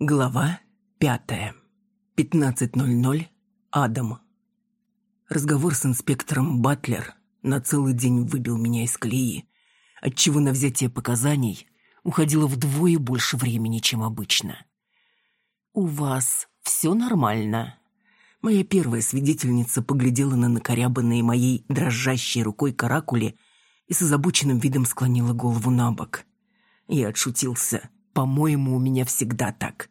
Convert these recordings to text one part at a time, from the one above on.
Глава пятая. 15.00. Адам. Разговор с инспектором Батлер на целый день выбил меня из колеи, отчего на взятие показаний уходило вдвое больше времени, чем обычно. «У вас все нормально?» Моя первая свидетельница поглядела на накорябанные моей дрожащей рукой каракули и с озабоченным видом склонила голову на бок. Я отшутился. «По-моему, у меня всегда так».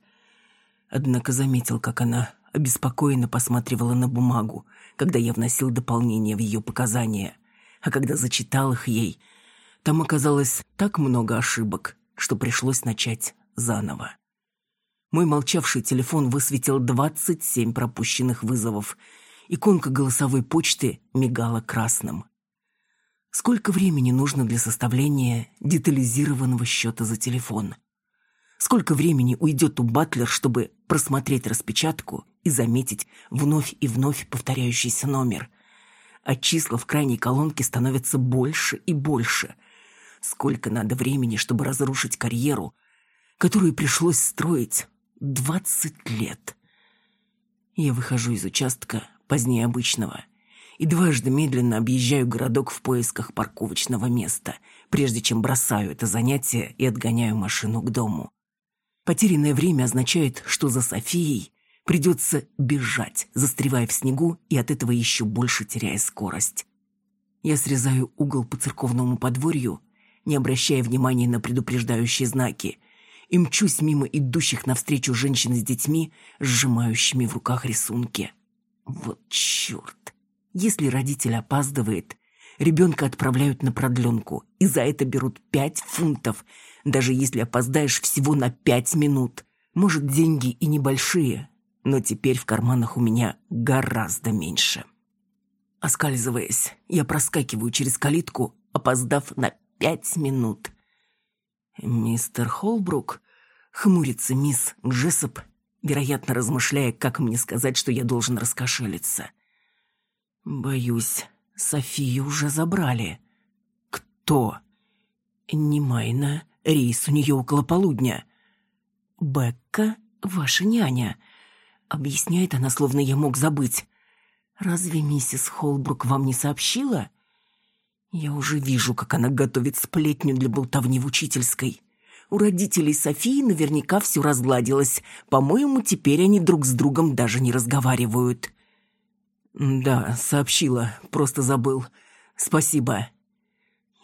Однако заметил, как она обеспокоенно посматривала на бумагу, когда я вносил дополнение в ее показания. А когда зачитал их ей, там оказалось так много ошибок, что пришлось начать заново. Мой молчавший телефон высветил 27 пропущенных вызовов. Иконка голосовой почты мигала красным. Сколько времени нужно для составления детализированного счета за телефон? Сколько времени уйдет у Батлер, чтобы просмотреть распечатку и заметить вновь и вновь повторяющийся номер? А числа в крайней колонке становятся больше и больше. Сколько надо времени, чтобы разрушить карьеру, которую пришлось строить двадцать лет? Я выхожу из участка позднее обычного и дважды медленно объезжаю городок в поисках парковочного места, прежде чем бросаю это занятие и отгоняю машину к дому. Потерянное время означает, что за Софией придется бежать, застревая в снегу и от этого еще больше теряя скорость. Я срезаю угол по церковному подворью, не обращая внимания на предупреждающие знаки, и мчусь мимо идущих навстречу женщин с детьми, сжимающими в руках рисунки. Вот черт! Если родитель опаздывает, ребенка отправляют на продленку, и за это берут пять фунтов – даже если опоздаешь всего на пять минут. Может, деньги и небольшие, но теперь в карманах у меня гораздо меньше. Оскальзываясь, я проскакиваю через калитку, опоздав на пять минут. «Мистер Холбрук?» — хмурится мисс Джессоп, вероятно, размышляя, как мне сказать, что я должен раскошелиться. «Боюсь, Софию уже забрали». «Кто?» «Не Майна, Рейс у нее около полудня. «Бекка — ваша няня», — объясняет она, словно я мог забыть. «Разве миссис Холбрук вам не сообщила?» Я уже вижу, как она готовит сплетню для болтовни в учительской. У родителей Софии наверняка все разгладилось. По-моему, теперь они друг с другом даже не разговаривают. «Да, сообщила, просто забыл. Спасибо».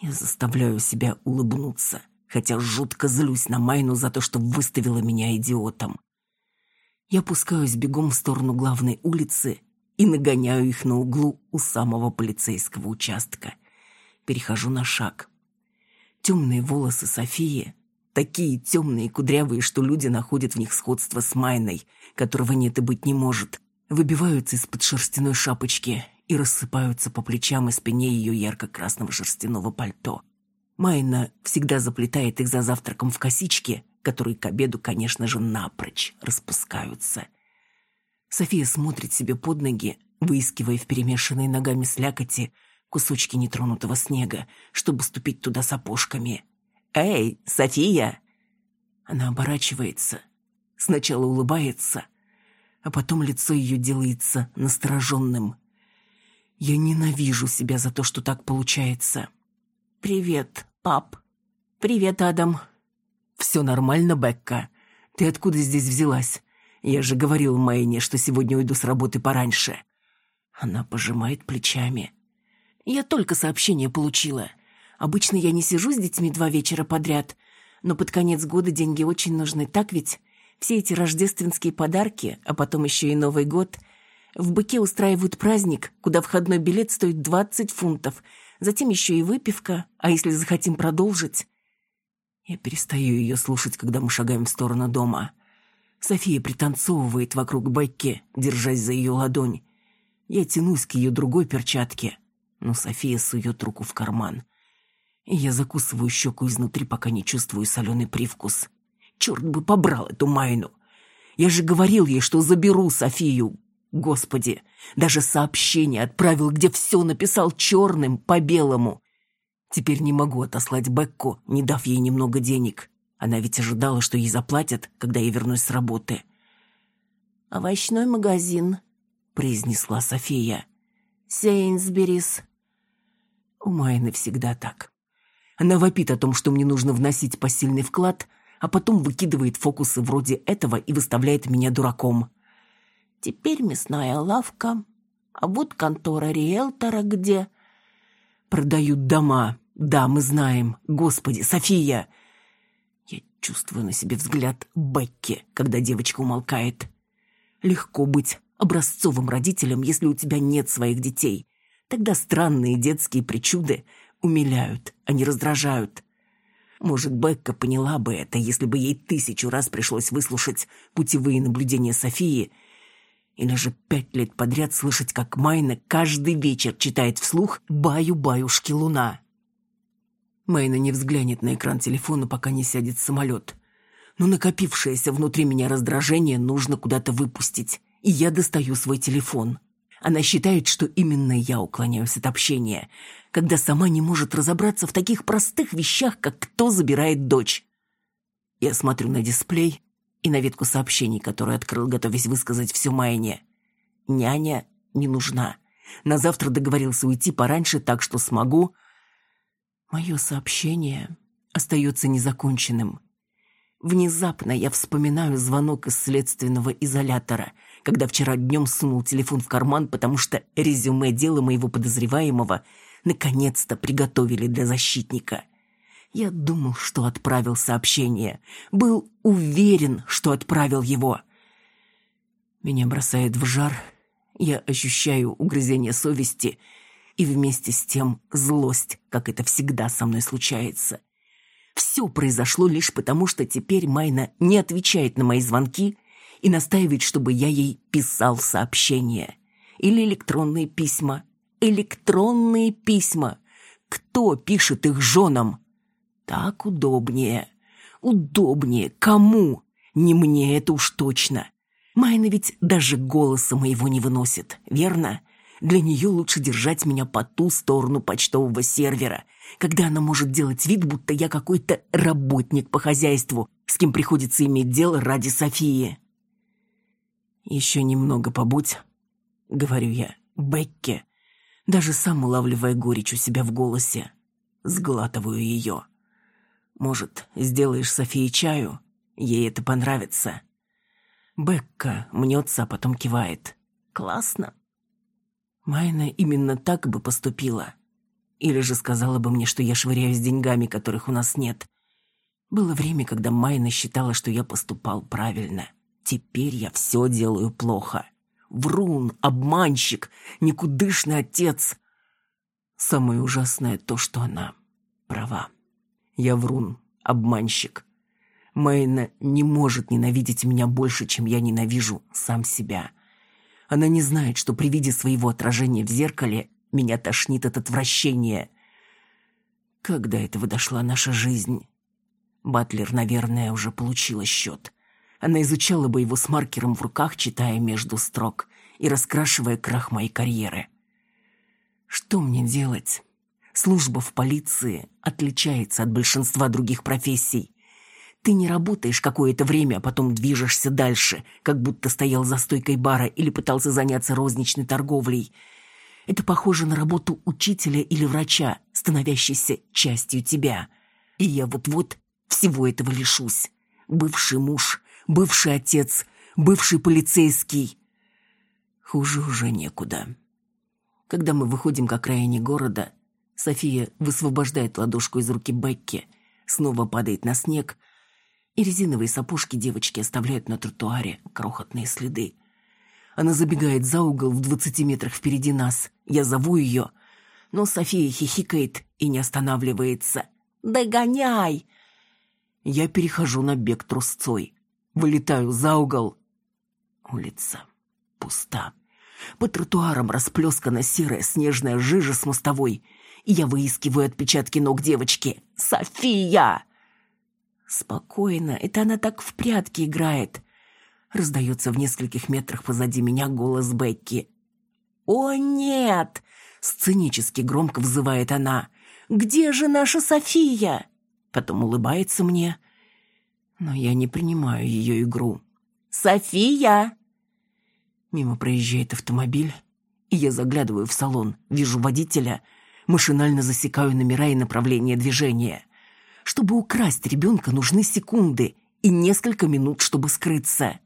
Я заставляю себя улыбнуться хотя жутко злюсь на Майну за то, что выставила меня идиотом. Я пускаюсь бегом в сторону главной улицы и нагоняю их на углу у самого полицейского участка. Перехожу на шаг. Темные волосы Софии, такие темные и кудрявые, что люди находят в них сходство с Майной, которого нет и быть не может, выбиваются из-под шерстяной шапочки и рассыпаются по плечам и спине ее ярко-красного шерстяного пальто. Майна всегда заплетает их за завтраком в косички, которые к обеду, конечно же, напрочь распускаются. София смотрит себе под ноги, выискивая в перемешанной ногами слякоти кусочки нетронутого снега, чтобы ступить туда сапожками. «Эй, София!» Она оборачивается, сначала улыбается, а потом лицо ее делается настороженным. Я ненавижу себя за то, что так получается. «Привет», пап. Привет, Адам. Все нормально, Бекка? Ты откуда здесь взялась? Я же говорил Мэйне, что сегодня уйду с работы пораньше. Она пожимает плечами. Я только сообщение получила. Обычно я не сижу с детьми два вечера подряд, но под конец года деньги очень нужны, так ведь? Все эти рождественские подарки, а потом еще и Новый год. В «Быке» устраивают праздник, куда входной билет стоит 20 фунтов – затем еще и выпивка, а если захотим продолжить... Я перестаю ее слушать, когда мы шагаем в сторону дома. София пританцовывает вокруг Бекки, держась за ее ладонь. Я тянусь к ее другой перчатке, но София сует руку в карман. И я закусываю щеку изнутри, пока не чувствую соленый привкус. Черт бы побрал эту Майну! Я же говорил ей, что заберу Софию, Господи, даже сообщение отправил, где все написал черным по белому. Теперь не могу отослать Бекку, не дав ей немного денег. Она ведь ожидала, что ей заплатят, когда я вернусь с работы. «Овощной магазин», — произнесла София. «Сейнсберис». У Майны всегда так. Она вопит о том, что мне нужно вносить посильный вклад, а потом выкидывает фокусы вроде этого и выставляет меня дураком. «Теперь мясная лавка. А вот контора риэлтора где?» «Продают дома. Да, мы знаем. Господи, София!» Я чувствую на себе взгляд Бекки, когда девочка умолкает. Легко быть образцовым родителем, если у тебя нет своих детей. Тогда странные детские причуды умиляют, а не раздражают. Может, Бекка поняла бы это, если бы ей тысячу раз пришлось выслушать путевые наблюдения Софии, или же пять лет подряд слышать, как Майна каждый вечер читает вслух «Баю-баюшки луна». Майна не взглянет на экран телефона, пока не сядет самолет. Но накопившееся внутри меня раздражение нужно куда-то выпустить, и я достаю свой телефон. Она считает, что именно я уклоняюсь от общения, когда сама не может разобраться в таких простых вещах, как кто забирает дочь. Я смотрю на дисплей и на ветку сообщений, которую открыл, готовясь высказать все Майне. Няня не нужна. На завтра договорился уйти пораньше, так что смогу. Мое сообщение остается незаконченным. Внезапно я вспоминаю звонок из следственного изолятора, когда вчера днем сунул телефон в карман, потому что резюме дела моего подозреваемого наконец-то приготовили для защитника. Я думал, что отправил сообщение. Был уверен, что отправил его. Меня бросает в жар. Я ощущаю угрызение совести и вместе с тем злость, как это всегда со мной случается. Все произошло лишь потому, что теперь Майна не отвечает на мои звонки и настаивает, чтобы я ей писал сообщения. Или электронные письма. Электронные письма. Кто пишет их женам? Так удобнее. Удобнее. Кому? Не мне это уж точно. Майна ведь даже голоса моего не выносит, верно? Для нее лучше держать меня по ту сторону почтового сервера, когда она может делать вид, будто я какой-то работник по хозяйству, с кем приходится иметь дело ради Софии. «Еще немного побудь», — говорю я, Бекке, даже сам улавливая горечь у себя в голосе. Сглатываю ее. «Может, сделаешь Софии чаю? Ей это понравится». Бекка мнется, а потом кивает. «Классно». Майна именно так бы поступила. Или же сказала бы мне, что я швыряюсь деньгами, которых у нас нет. Было время, когда Майна считала, что я поступал правильно. Теперь я все делаю плохо. Врун, обманщик, никудышный отец. Самое ужасное то, что она права. Я врун, обманщик. Майна не может ненавидеть меня больше, чем я ненавижу сам себя. Она не знает, что при виде своего отражения в зеркале меня тошнит от отвращения. Когда этого дошла наша жизнь? Батлер, наверное, уже получила счет. Она изучала бы его с маркером в руках, читая между строк и раскрашивая крах моей карьеры. Что мне делать? Служба в полиции отличается от большинства других профессий. Ты не работаешь какое-то время, а потом движешься дальше, как будто стоял за стойкой бара или пытался заняться розничной торговлей. Это похоже на работу учителя или врача, становящейся частью тебя. И я вот-вот всего этого лишусь. Бывший муж, бывший отец, бывший полицейский. Хуже уже некуда. Когда мы выходим к окраине города, София высвобождает ладошку из руки Бекки, снова падает на снег — и резиновые сапожки девочки оставляют на тротуаре крохотные следы. Она забегает за угол в двадцати метрах впереди нас. Я зову ее, но София хихикает и не останавливается. «Догоняй!» Я перехожу на бег трусцой. Вылетаю за угол. Улица пуста. По тротуарам расплескана серая снежная жижа с мостовой. Я выискиваю отпечатки ног девочки. «София!» «Спокойно, это она так в прятки играет», — раздается в нескольких метрах позади меня голос Бекки. «О, нет!» — сценически громко взывает она. «Где же наша София?» Потом улыбается мне. Но я не принимаю ее игру. «София!» Мимо проезжает автомобиль, и я заглядываю в салон, вижу водителя, машинально засекаю номера и направление движения. Чтобы украсть ребенка, нужны секунды и несколько минут, чтобы скрыться.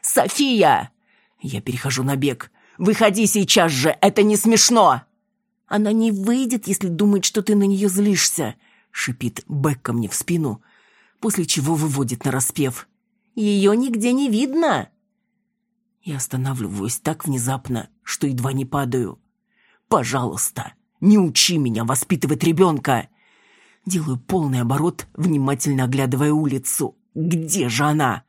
«София!» Я перехожу на бег. «Выходи сейчас же, это не смешно!» «Она не выйдет, если думает, что ты на нее злишься», — шипит Бекка мне в спину, после чего выводит на распев. «Ее нигде не видно!» Я останавливаюсь так внезапно, что едва не падаю. «Пожалуйста, не учи меня воспитывать ребенка!» Делаю полный оборот, внимательно оглядывая улицу. «Где же она?»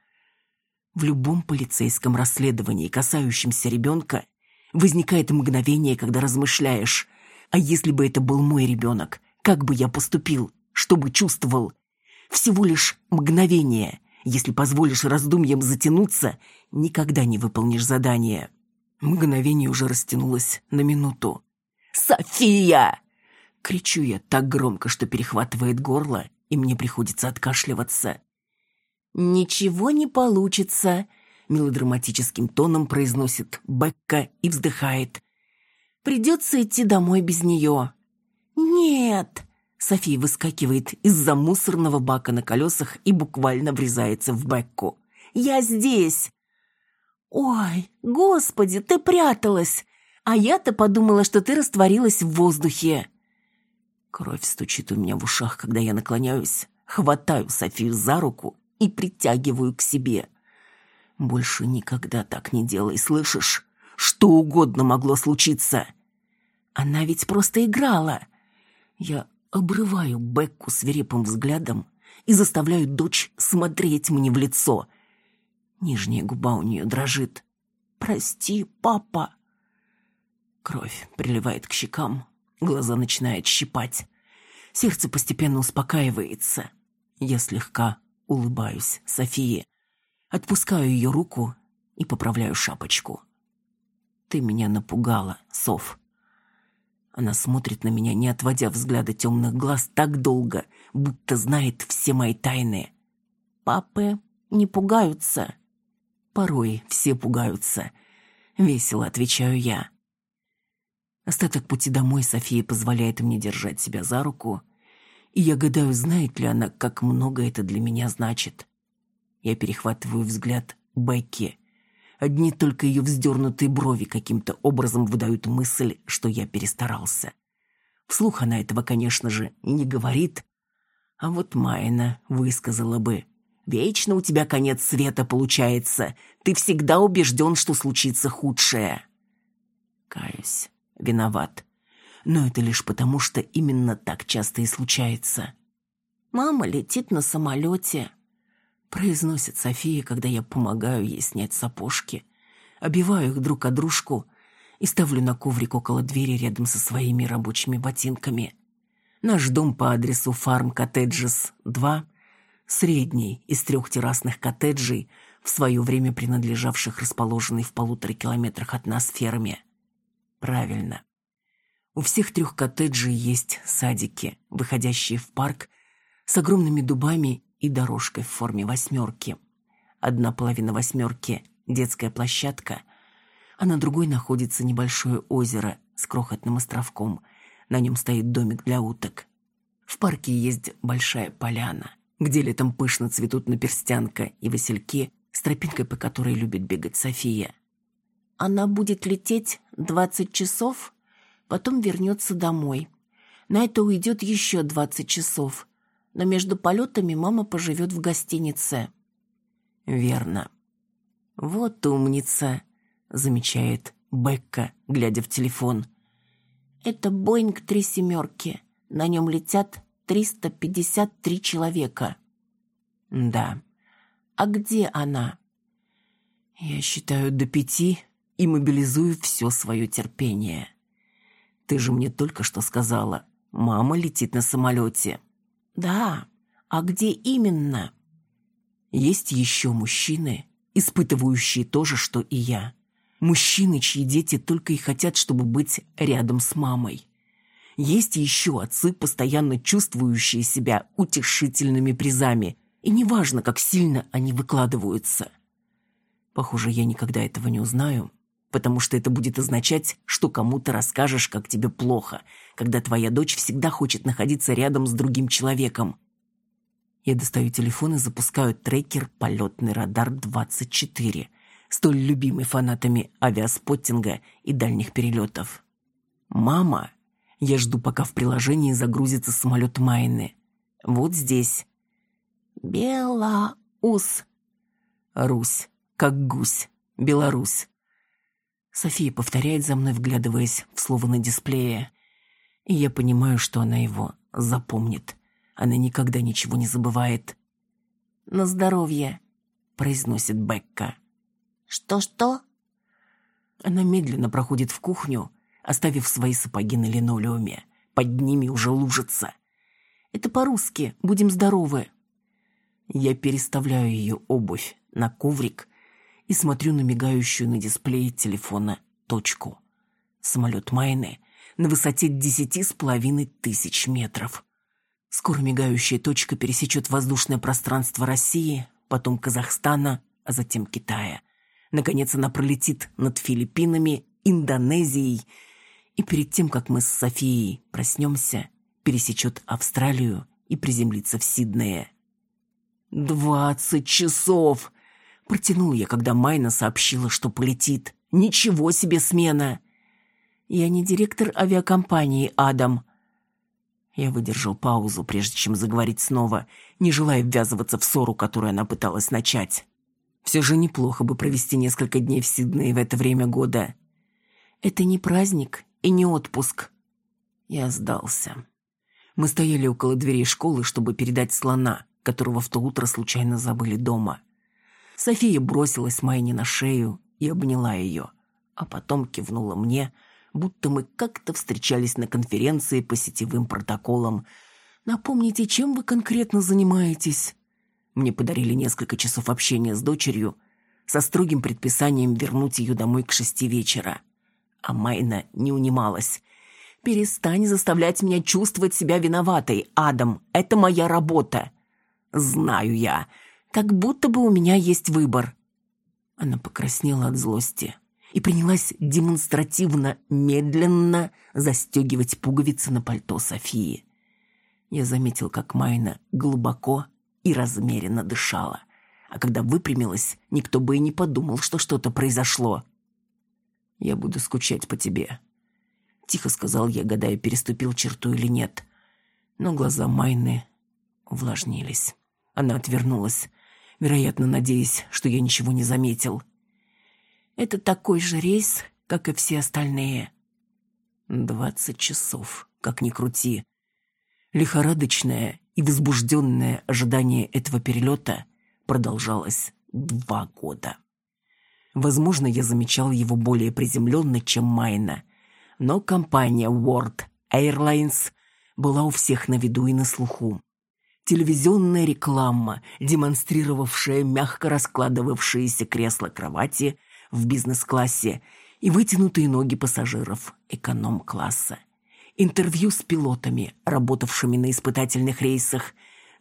В любом полицейском расследовании, касающемся ребенка, возникает мгновение, когда размышляешь, а если бы это был мой ребенок, как бы я поступил, что бы чувствовал? Всего лишь мгновение. Если позволишь раздумьям затянуться, никогда не выполнишь задание. Мгновение уже растянулось на минуту. «София!» Кричу я так громко, что перехватывает горло, и мне приходится откашливаться. «Ничего не получится», — мелодраматическим тоном произносит Бекка и вздыхает. «Придется идти домой без нее». «Нет», — София выскакивает из-за мусорного бака на колесах и буквально врезается в Бекку. «Я здесь!» «Ой, господи, ты пряталась! А я-то подумала, что ты растворилась в воздухе!» Кровь стучит у меня в ушах, когда я наклоняюсь, хватаю Софию за руку и притягиваю к себе. Больше никогда так не делай, слышишь? Что угодно могло случиться. Она ведь просто играла. Я обрываю Бекку свирепым взглядом и заставляю дочь смотреть мне в лицо. Нижняя губа у нее дрожит. «Прости, папа!» Кровь приливает к щекам, глаза начинают щипать. Сердце постепенно успокаивается. Я слегка Улыбаюсь Софии. Отпускаю ее руку и поправляю шапочку. «Ты меня напугала, Соф». Она смотрит на меня, не отводя взгляда темных глаз так долго, будто знает все мои тайны. «Папы не пугаются». «Порой все пугаются», — весело отвечаю я. Остаток пути домой София позволяет мне держать себя за руку — и я гадаю, знает ли она, как много это для меня значит. Я перехватываю взгляд Бекки. Одни только ее вздернутые брови каким-то образом выдают мысль, что я перестарался. Вслух она этого, конечно же, не говорит. А вот Майна высказала бы. «Вечно у тебя конец света получается. Ты всегда убежден, что случится худшее». Каюсь. Виноват но это лишь потому, что именно так часто и случается. «Мама летит на самолете», — произносит София, когда я помогаю ей снять сапожки, обиваю их друг о дружку и ставлю на коврик около двери рядом со своими рабочими ботинками. Наш дом по адресу Farm Cottages 2, средний из трех террасных коттеджей, в свое время принадлежавших расположенной в полутора километрах от нас ферме. Правильно. У всех трех коттеджей есть садики, выходящие в парк, с огромными дубами и дорожкой в форме восьмерки. Одна половина восьмерки – детская площадка, а на другой находится небольшое озеро с крохотным островком. На нем стоит домик для уток. В парке есть большая поляна, где летом пышно цветут наперстянка и васильки, с тропинкой, по которой любит бегать София. «Она будет лететь двадцать часов?» потом вернется домой. На это уйдет еще двадцать часов. Но между полетами мама поживет в гостинице. Верно. Вот умница, замечает Бекка, глядя в телефон. Это Боинг три семерки. На нем летят 353 человека. Да. А где она? Я считаю до пяти и мобилизую все свое терпение. Ты же мне только что сказала, мама летит на самолете. Да, а где именно? Есть еще мужчины, испытывающие то же, что и я. Мужчины, чьи дети только и хотят, чтобы быть рядом с мамой. Есть еще отцы, постоянно чувствующие себя утешительными призами И неважно, как сильно они выкладываются. Похоже, я никогда этого не узнаю, потому что это будет означать, что кому-то расскажешь, как тебе плохо, когда твоя дочь всегда хочет находиться рядом с другим человеком. Я достаю телефон и запускаю трекер «Полетный радар-24», столь любимый фанатами авиаспоттинга и дальних перелетов. «Мама!» Я жду, пока в приложении загрузится самолет Майны. Вот здесь. Белаус. Русь. Как гусь. Беларусь. София повторяет за мной, вглядываясь в слово на дисплее. И я понимаю, что она его запомнит. Она никогда ничего не забывает. «На здоровье», — произносит Бекка. «Что-что?» Она медленно проходит в кухню, оставив свои сапоги на линолеуме. Под ними уже лужица. «Это по-русски. Будем здоровы». Я переставляю ее обувь на коврик и смотрю на мигающую на дисплее телефона точку. Самолет Майны на высоте десяти с половиной тысяч метров. Скоро мигающая точка пересечет воздушное пространство России, потом Казахстана, а затем Китая. Наконец она пролетит над Филиппинами, Индонезией, и перед тем, как мы с Софией проснемся, пересечет Австралию и приземлится в Сиднее. «Двадцать часов!» Протянул я, когда Майна сообщила, что полетит. «Ничего себе смена!» «Я не директор авиакомпании, Адам». Я выдержал паузу, прежде чем заговорить снова, не желая ввязываться в ссору, которую она пыталась начать. Все же неплохо бы провести несколько дней в Сиднее в это время года. Это не праздник и не отпуск. Я сдался. Мы стояли около дверей школы, чтобы передать слона, которого в то утро случайно забыли дома. София бросилась Майне на шею и обняла ее, а потом кивнула мне, будто мы как-то встречались на конференции по сетевым протоколам. «Напомните, чем вы конкретно занимаетесь?» Мне подарили несколько часов общения с дочерью со строгим предписанием вернуть ее домой к шести вечера. А Майна не унималась. «Перестань заставлять меня чувствовать себя виноватой, Адам. Это моя работа». «Знаю я», как будто бы у меня есть выбор. Она покраснела от злости и принялась демонстративно, медленно застегивать пуговицы на пальто Софии. Я заметил, как Майна глубоко и размеренно дышала, а когда выпрямилась, никто бы и не подумал, что что-то произошло. «Я буду скучать по тебе», — тихо сказал я, гадая, переступил черту или нет. Но глаза Майны увлажнились. Она отвернулась, вероятно, надеясь, что я ничего не заметил. «Это такой же рейс, как и все остальные». «Двадцать часов, как ни крути». Лихорадочное и возбужденное ожидание этого перелета продолжалось два года. Возможно, я замечал его более приземленно, чем Майна, но компания World Airlines была у всех на виду и на слуху телевизионная реклама, демонстрировавшая мягко раскладывавшиеся кресла-кровати в бизнес-классе и вытянутые ноги пассажиров эконом-класса. Интервью с пилотами, работавшими на испытательных рейсах,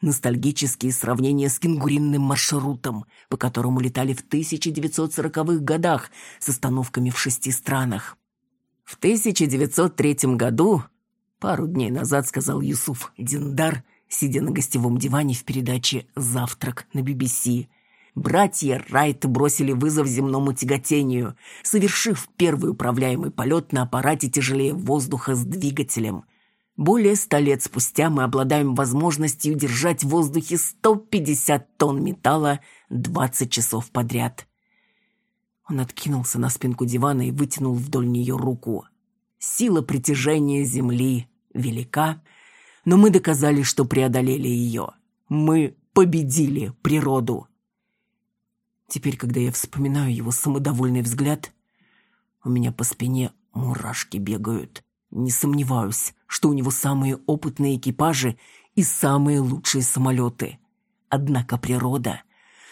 ностальгические сравнения с кенгуринным маршрутом, по которому летали в 1940-х годах с остановками в шести странах. В 1903 году, пару дней назад сказал Юсуф Диндар, сидя на гостевом диване в передаче «Завтрак» на BBC. Братья Райт бросили вызов земному тяготению, совершив первый управляемый полет на аппарате тяжелее воздуха с двигателем. Более ста лет спустя мы обладаем возможностью держать в воздухе 150 тонн металла 20 часов подряд. Он откинулся на спинку дивана и вытянул вдоль нее руку. Сила притяжения Земли велика, но мы доказали, что преодолели ее. Мы победили природу. Теперь, когда я вспоминаю его самодовольный взгляд, у меня по спине мурашки бегают. Не сомневаюсь, что у него самые опытные экипажи и самые лучшие самолеты. Однако природа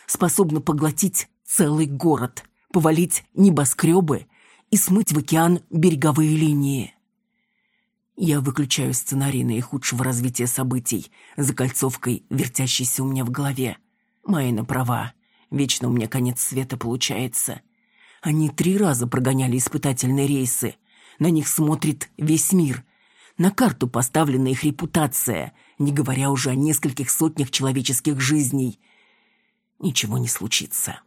способна поглотить целый город, повалить небоскребы и смыть в океан береговые линии. Я выключаю сценарий наихудшего развития событий, закольцовкой, вертящейся у меня в голове. Майна права. Вечно у меня конец света получается. Они три раза прогоняли испытательные рейсы. На них смотрит весь мир. На карту поставлена их репутация, не говоря уже о нескольких сотнях человеческих жизней. Ничего не случится.